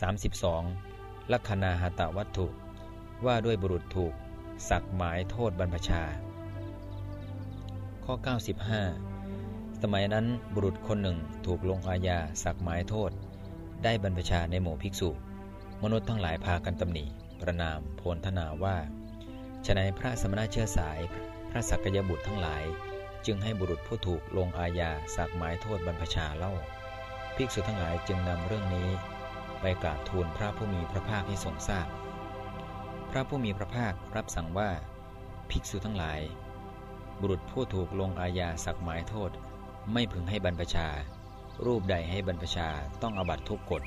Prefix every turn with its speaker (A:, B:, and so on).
A: 32. ลัคนาหตะวัตถุ ว่าด้วยบุรุษถูก สักหมายโทษบรรพชา ข้อ 95 สมัยนั้นบุรุษคนหนึ่งถูกลงอาญาสักหมายโทษ ได้บรรพชาในหมู่ภิกษุ มนุษย์ทั้งหลายพากันตำหนิประนามโพลธนาว่าฉนัยพระสมณะเชื้อสาย พระสักยบุตรทั้งหลาย จึงให้บุรุษผู้ถูกลงอาญาสักหมายโทษบรรพชาเล่า ภิกษุทั้งหลายจึงนำเรื่องนี้ ไปกราบทูลพระผู้มีพระภาคให้ทรงทราบพพระผู้มีพระภาครับสั่งว่า ภิกษุทั้งหลาย บุรุษผู้ถูกลงอาญาสักหมายโทษ ไม่พึงให้บรรพชา รูปใดให้บรรพชาต้องอบัตทุกกฎ